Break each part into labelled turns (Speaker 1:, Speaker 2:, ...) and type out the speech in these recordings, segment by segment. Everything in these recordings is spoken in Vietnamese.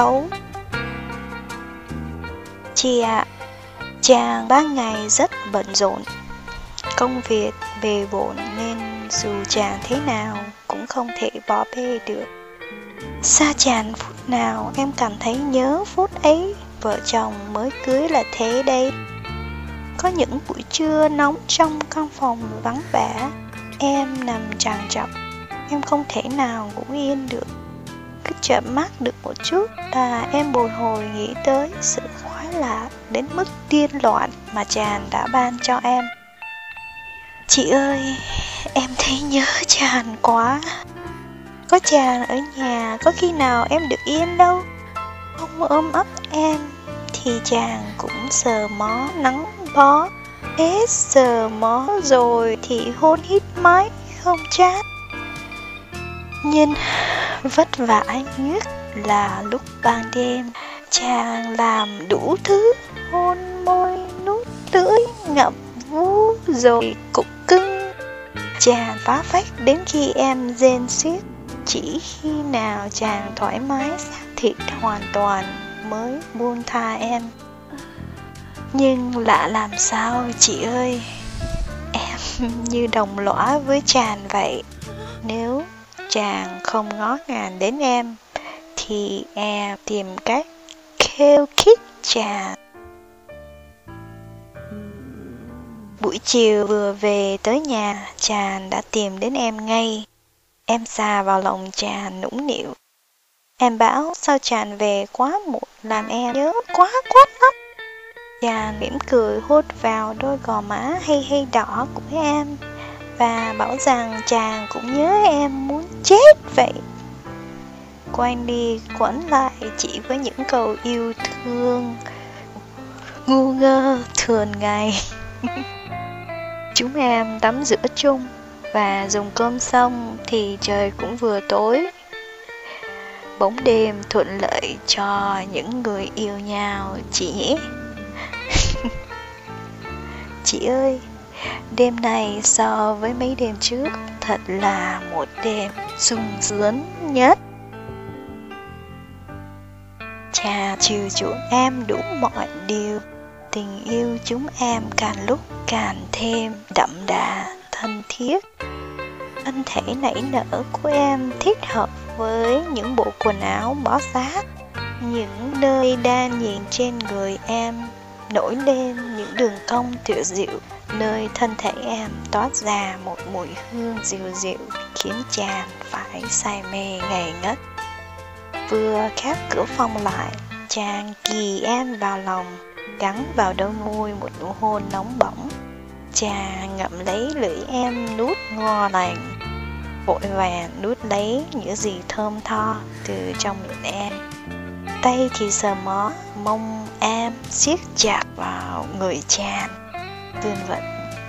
Speaker 1: xấu. Chị ạ, chàng ban ngày rất bận rộn. Công việc bề bộn nên dù chàng thế nào cũng không thể bỏ bê được. Xa chàng phút nào em cảm thấy nhớ phút ấy Vợ chồng mới cưới là thế đây Có những buổi trưa nóng trong căn phòng vắng vẻ Em nằm tràn trọc Em không thể nào ngủ yên được. Cứ chợp mắt được một chút Là em bồi hồi nghĩ tới sự khoái lạc Đến mức điên loạn mà chàng đã ban cho em. Chị ơi, em thấy nhớ chàng quá. Có chàng ở nhà, có khi nào em được yên đâu. Không ôm ấp em Thì chàng cũng sờ mó nắng bó. Hết sờ mó rồi thì hôn hít mái không chát. Nhìn vất vả nhất là lúc ban đêm. Chàng làm đủ thứ Hôn môi, nút lưỡi, ngậm vú Rồi cục cưng. Chàng phá phách đến khi em rên xiết. Chỉ khi nào chàng thoải mái xác thịt hoàn toàn Mới buông tha em. Nhưng lạ làm sao chị ơi? Em như đồng lõa với chàng vậy. Nếu chàng không ngó ngàng đến em Thì em tìm cách kêu khích chàng Buổi chiều vừa về tới nhà, chàng đã tìm đến em ngay. Em xà vào lòng chàng nũng nịu. Em bảo sao chàng về quá muộn làm em nhớ quá quát lắm. Chàng mỉm cười hốt vào đôi gò má hay hay đỏ của em và bảo rằng chàng cũng nhớ em muốn chết vậy. Quanh đi quẩn lại chỉ với những câu yêu thương ngu ngơ thường ngày. Chúng em tắm rửa chung và dùng cơm xong thì trời cũng vừa tối. Bóng đêm thuận lợi cho những người yêu nhau chị nhỉ? chị ơi, đêm này so với mấy đêm trước thật là một đêm sung sướng nhất. Cha chiều chuộng em đủ mọi điều tình yêu chúng em càng lúc càng thêm đậm đà, thân thiết. Thân thể nảy nở của em thích hợp với những bộ quần áo bó sát, những nơi đan nhìn trên người em nổi lên những đường cong tuyệt diệu, nơi thân thể em toát ra một mùi hương dịu dịu khiến chàng phải say mê ngày ngất. Vừa khép cửa phòng lại, chàng kỳ em vào lòng gắn vào đôi môi một nụ hôn nóng bỏng. Chàng ngậm lấy lưỡi em nuốt ngon lành, vội vàng nuốt lấy những gì thơm tho từ trong miệng em. Tay thì sờ mó, mông em siết chặt vào người chàng. Tương vận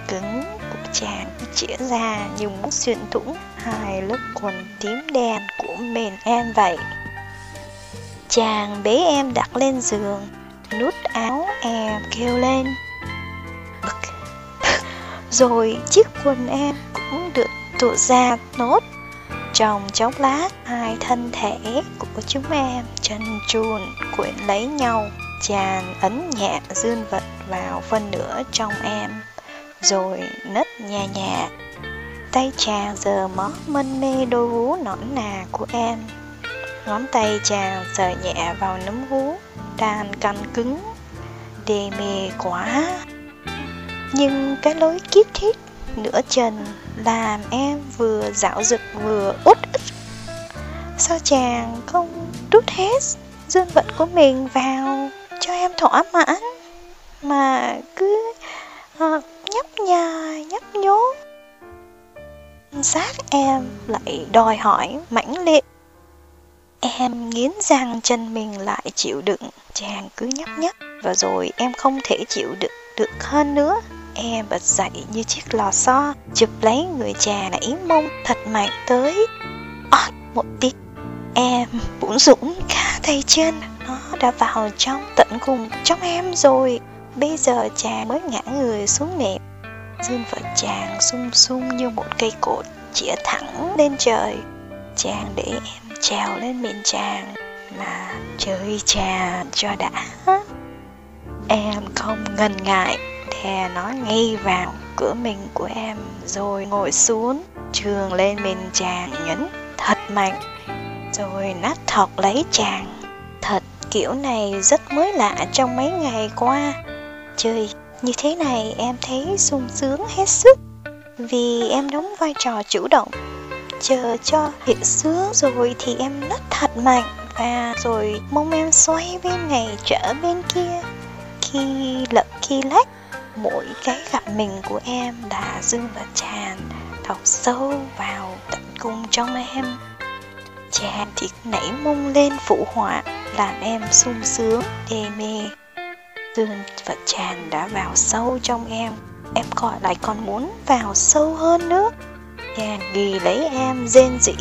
Speaker 1: cứng của chàng chĩa ra như muốn xuyên thủng hai lớp quần tím đen của mền em vậy. Chàng bế em đặt lên giường, nút áo em kêu lên rồi chiếc quần em cũng được tụ ra nốt trong chốc lát, hai thân thể của chúng em chân chuồn quyện lấy nhau chàng ấn nhẹ dương vật vào phân nửa trong em, rồi nứt nhà nhà tay chàng giờ mó mân mê đôi vú nõn nà của em. Ngón tay chàng sờ nhẹ vào nấm vú đàn canh cứng, Đê mê quá. Nhưng cái lối kiết thiết nửa trần Làm em vừa dạo dực vừa út ức. Sao chàng không rút hết dương vật của mình vào cho em thỏa mãn? Mà cứ uh, nhấp nhà nhấp nhố xác em lại đòi hỏi mãnh liệt. Em nghiến răng chân mình lại chịu đựng. Chàng cứ nhấp nhấp Và rồi em không thể chịu đựng được hơn nữa. Em bật dậy như chiếc lò xo, Chụp lấy người chàng nãy mông thật mạnh tới. Ót một tí Em bụng dũng cả tay chân. Nó đã vào trong tận cùng trong em rồi. Bây giờ chàng mới ngã người xuống nệm. Dương vợ chàng sung sung như một cây cột Chĩa thẳng lên trời. Chàng để em trèo lên miệng chàng mà chơi trà cho đã. Em không ngần ngại thè nó ngay vào cửa mình của em, rồi ngồi xuống trường lên mình chàng nhấn thật mạnh, rồi nát thọt lấy chàng. Thật kiểu này rất mới lạ trong mấy ngày qua. Chơi như thế này em thấy sung sướng hết sức, vì em đóng vai trò chủ động. Chờ cho hiện sướng rồi thì em nát thật mạnh, và rồi mong em xoay bên này trở bên kia. Khi lật, khi lách mỗi cái gặp mình của em đã dương và tràn thọc sâu vào tận cung trong em. Chàng thì nảy mông lên phụ họa, làm em sung sướng, đê mê. Dương và tràn đã vào sâu trong em. Em gọi lại còn muốn vào sâu hơn nữa. Chàng ghi lấy em rên rỉ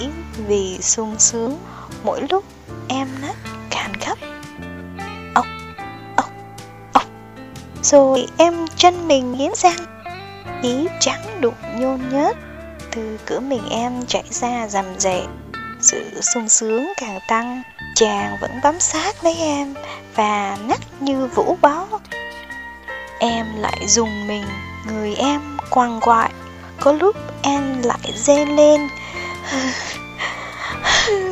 Speaker 1: vì sung sướng. Mỗi lúc em nát rồi em chân mình nghiến răng. Ý trắng đụng nhôn nhớt. Từ cửa mình em chạy ra rầm rệ. Sự sung sướng càng tăng, chàng vẫn bám sát lấy em và nắc như vũ bó. Em lại dùng mình, người em quằn quại. Có lúc em lại dê lên.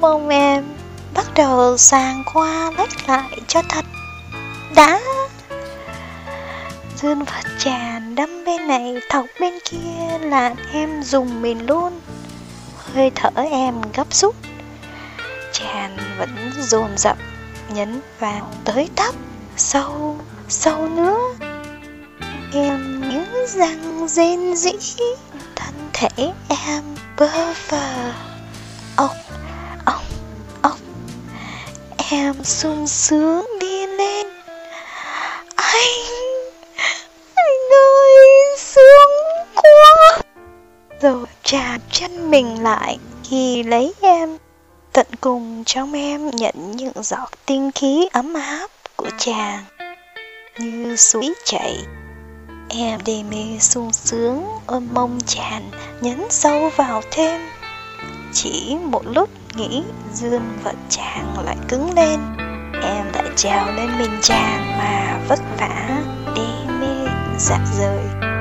Speaker 1: Mong em bắt đầu sàng qua lách lại cho thật. Đã dương vật tràn đâm bên này, thọc bên kia là em dùng mình luôn. Hơi thở em gấp rút tràn vẫn dồn dập, nhấn vào tới tấp, sâu sâu nữa. Em nhớ răng rên rỉ, thân thể em bơ vơ. Ốc ốc ốc em sung sướng đi lên. Trà chà chân mình lại khi lấy em. Tận cùng trong em nhận những giọt tinh khí ấm áp của chàng. Như suối chảy, em đê mê sung sướng, ôm mông chàng nhấn sâu vào thêm. Chỉ một lúc nghĩ dương vật chàng lại cứng lên. Em lại trèo lên mình chàng mà vất vả, đê mê dạ rời.